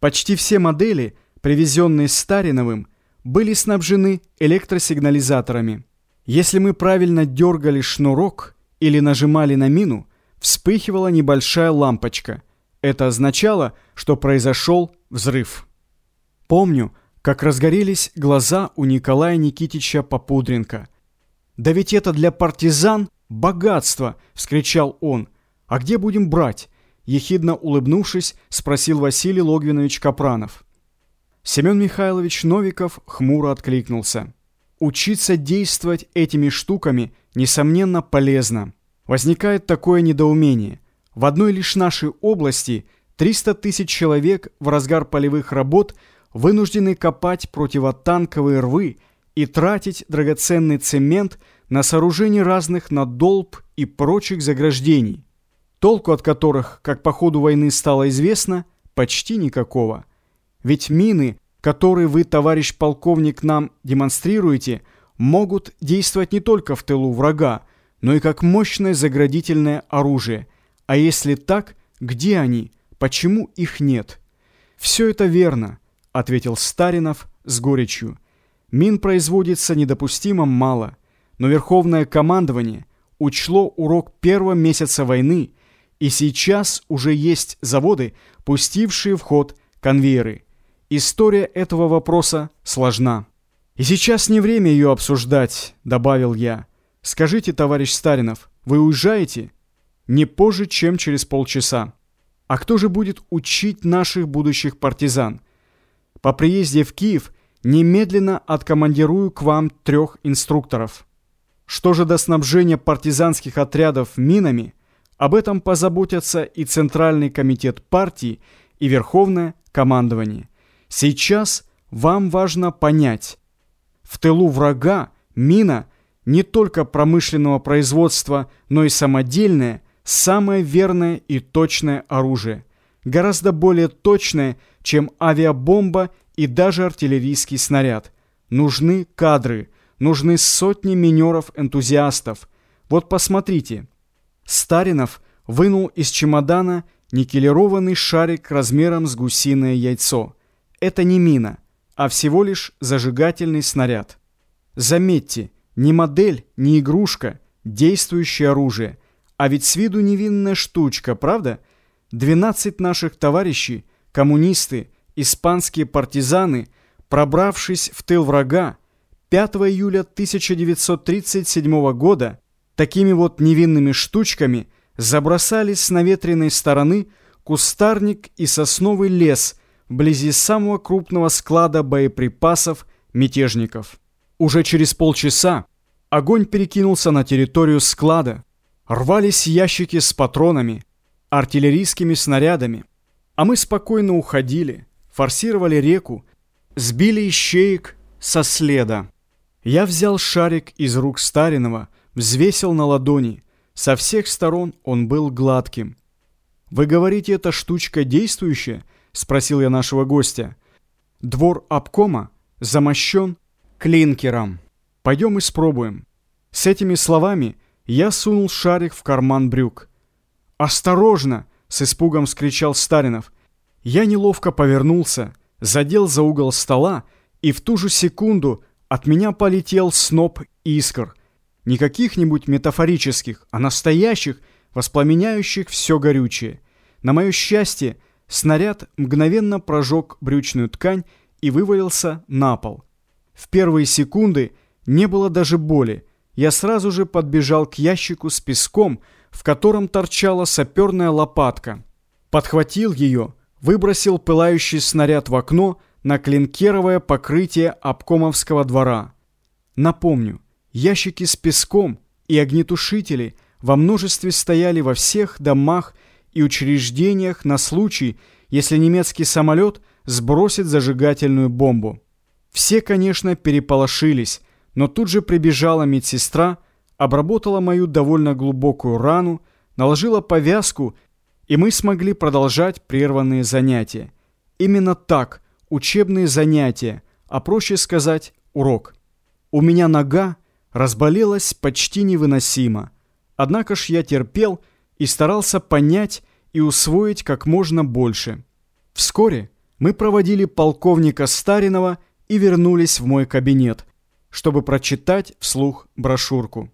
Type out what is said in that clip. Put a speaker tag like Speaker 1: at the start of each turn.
Speaker 1: Почти все модели, привезенные Стариновым, были снабжены электросигнализаторами. Если мы правильно дергали шнурок или нажимали на мину, вспыхивала небольшая лампочка. Это означало, что произошел взрыв. Помню, как разгорелись глаза у Николая Никитича Попудренко. «Да ведь это для партизан богатство!» — вскричал он. «А где будем брать?» Ехидно улыбнувшись, спросил Василий Логвинович Капранов. Семен Михайлович Новиков хмуро откликнулся. Учиться действовать этими штуками, несомненно, полезно. Возникает такое недоумение. В одной лишь нашей области 300 тысяч человек в разгар полевых работ вынуждены копать противотанковые рвы и тратить драгоценный цемент на сооружение разных надолб и прочих заграждений толку от которых, как по ходу войны стало известно, почти никакого. Ведь мины, которые вы, товарищ полковник, нам демонстрируете, могут действовать не только в тылу врага, но и как мощное заградительное оружие. А если так, где они? Почему их нет? «Все это верно», — ответил Старинов с горечью. «Мин производится недопустимо мало, но Верховное командование учло урок первого месяца войны и сейчас уже есть заводы, пустившие в ход конвейеры. История этого вопроса сложна. «И сейчас не время ее обсуждать», — добавил я. «Скажите, товарищ Старинов, вы уезжаете?» «Не позже, чем через полчаса». «А кто же будет учить наших будущих партизан?» «По приезде в Киев немедленно откомандирую к вам трех инструкторов». Что же до снабжения партизанских отрядов минами – об этом позаботятся и Центральный комитет партии, и Верховное командование. Сейчас вам важно понять, в тылу врага мина не только промышленного производства, но и самодельное, самое верное и точное оружие. Гораздо более точное, чем авиабомба и даже артиллерийский снаряд. Нужны кадры, нужны сотни минеров-энтузиастов. Вот посмотрите – Старинов вынул из чемодана никелированный шарик размером с гусиное яйцо. Это не мина, а всего лишь зажигательный снаряд. Заметьте, ни модель, ни игрушка, действующее оружие. А ведь с виду невинная штучка, правда? 12 наших товарищей, коммунисты, испанские партизаны, пробравшись в тыл врага, 5 июля 1937 года Такими вот невинными штучками забросали с наветренной стороны кустарник и сосновый лес вблизи самого крупного склада боеприпасов мятежников. Уже через полчаса огонь перекинулся на территорию склада. Рвались ящики с патронами, артиллерийскими снарядами. А мы спокойно уходили, форсировали реку, сбили ищеек со следа. Я взял шарик из рук Старинова, взвесил на ладони. Со всех сторон он был гладким. «Вы говорите, эта штучка действующая?» — спросил я нашего гостя. «Двор обкома замощен клинкером. Пойдем испробуем». С этими словами я сунул шарик в карман брюк. «Осторожно!» — с испугом скричал Старинов. Я неловко повернулся, задел за угол стола, и в ту же секунду от меня полетел сноп искр — не каких-нибудь метафорических, а настоящих, воспламеняющих все горючее. На мое счастье, снаряд мгновенно прожег брючную ткань и вывалился на пол. В первые секунды не было даже боли. Я сразу же подбежал к ящику с песком, в котором торчала саперная лопатка. Подхватил ее, выбросил пылающий снаряд в окно на клинкеровое покрытие обкомовского двора. Напомню, Ящики с песком и огнетушители во множестве стояли во всех домах и учреждениях на случай, если немецкий самолет сбросит зажигательную бомбу. Все, конечно, переполошились, но тут же прибежала медсестра, обработала мою довольно глубокую рану, наложила повязку, и мы смогли продолжать прерванные занятия. Именно так, учебные занятия, а проще сказать, урок. У меня нога, разболелась почти невыносимо. Однако ж я терпел и старался понять и усвоить как можно больше. Вскоре Мы проводили полковника Старинова и вернулись в мой кабинет, чтобы прочитать вслух брошюрку.